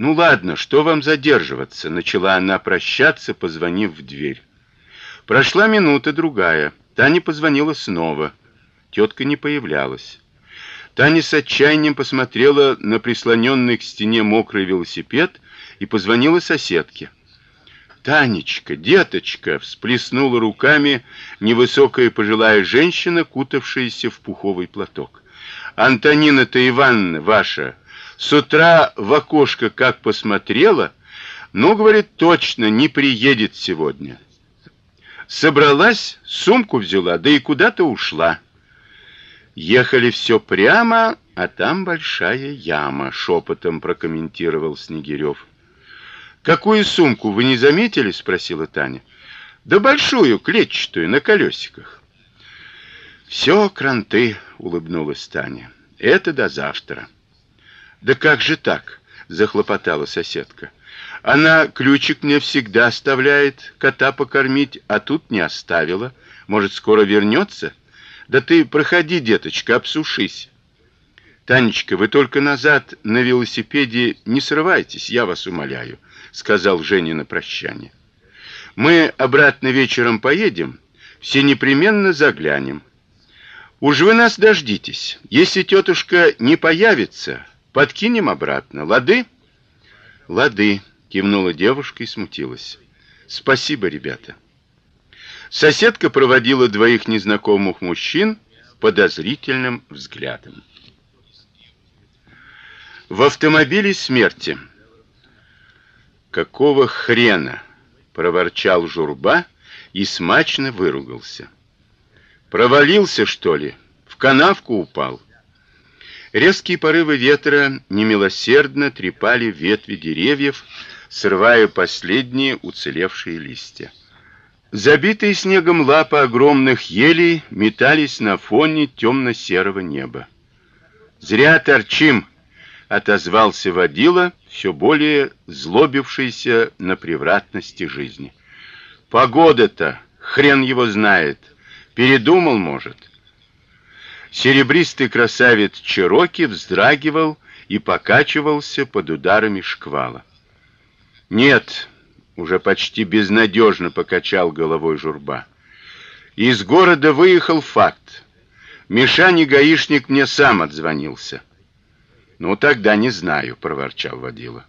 Ну ладно, что вам задерживаться, начала она прощаться, позвонив в дверь. Прошла минута другая. Таня позвонила снова. Тетка не появлялась. Таня с отчаянием посмотрела на прислоненный к стене мокрый велосипед и позвонила соседке. Танечка, деточка, всплеснула руками невысокая пожилая женщина, кутавшаяся в пуховый платок. Антонина-то Ивановна ваша с утра в окошко как посмотрела, ну, говорит, точно не приедет сегодня. Собралась, сумку взяла, да и куда-то ушла. Ехали все прямо, а там большая яма, шепотом прокомментировал Снегирев. Какую сумку вы не заметили, спросила Таня. Да большую, клетчатую, на колесиках. Все кранты, улыбнулась Таня. Это до завтра. Да как же так? захлопотала соседка. Она ключик мне всегда оставляет кота покормить, а тут не оставила. Может, скоро вернется? Да ты проходи, деточка, обсушись. Танечка, вы только назад на велосипеде не срывайтесь, я вас умоляю сказал Женя на прощание. Мы обратно вечером поедем, все непременно заглянем. Уж вы нас дождитесь. Если тетушка не появится, подкинем обратно. Лады? Лады, кивнула девушка и смутилась. Спасибо, ребята. Соседка проводила двоих незнакомых мужчин подозрительным взглядом. В автомобиле смерти Какого хрена, проворчал Журба и смачно выругался. Провалился, что ли? В канавку упал. Резкие порывы ветра немилосердно трепали ветви деревьев, срывая последние уцелевшие листья. Забитые снегом лапы огромных елей метались на фоне темно серого неба. Зря торчим, отозвался водила, все более злобившийся на превратности жизни. Погода-то хрен его знает. Передумал, может. Серебристый красавец Чероки вздрагивал и покачивался под ударами шквала. Нет, уже почти безнадежно покачал головой Журба. Из города выехал факт. Мишаня гаишник мне сам отзвонился. Ну тогда не знаю, проворчал водила.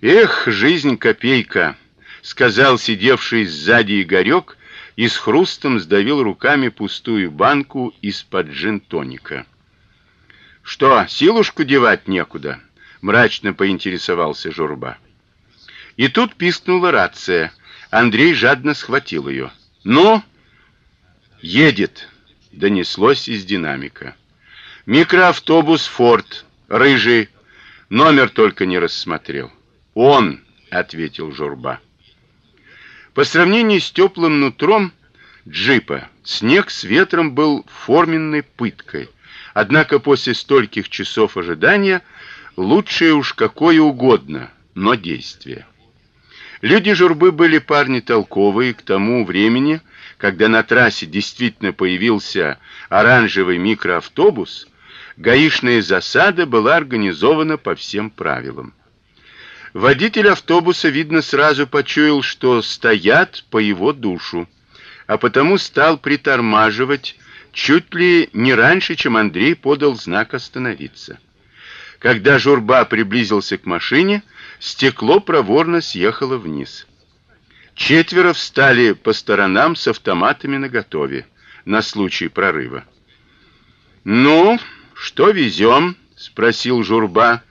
Эх, жизнь копейка, сказал сидевший сзади Игорек и с хрустом сдавил руками пустую банку из-под джин-тоника. Что, силушку девать некуда? мрачно поинтересовался Журба. И тут пискнула рация. Андрей жадно схватил ее. "Ну, едет", донеслось из динамика. Микроавтобус Форд Рыжий номер только не рассмотрел. Он, ответил Журба. По сравнению с теплым нутром джипа, снег с ветром был форменной пыткой. Однако после стольких часов ожидания лучшее уж какое угодно, но действие. Люди Журбы были парни толковые к тому времени, когда на трассе действительно появился оранжевый микроавтобус, гаишная засада была организована по всем правилам. Водитель автобуса, видно, сразу почуял, что стоят по его душу, а потому стал притормаживать чуть ли не раньше, чем Андрей подал знак остановиться. Когда Журба приблизился к машине, стекло проворно съехало вниз. Четверо встали по сторонам с автоматами наготове на случай прорыва. Ну, что везем? спросил Журба,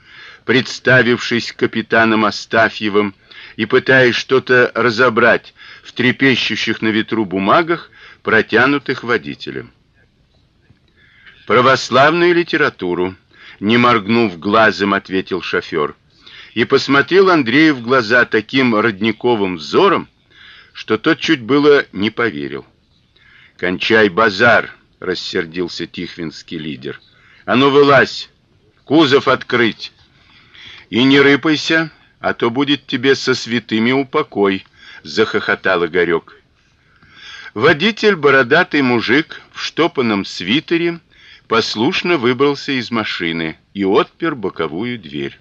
представившись капитаном Астафьевым и пытаясь что-то разобрать в трепещущих на ветру бумагах, протянутых водителем. Православную литературу, не моргнув глазом, ответил шофер и посмотрел Андрею в глаза таким родниковым взором, что тот чуть было не поверил. "Кончай базар", рассердился Тихвинский лидер. А ну вылазь. Кузов открыть. И не рыпайся, а то будет тебе со святыми упокой, захохотал Игорек. Водитель, бородатый мужик в штопанном свитере, послушно выбрался из машины и отпер боковую дверь.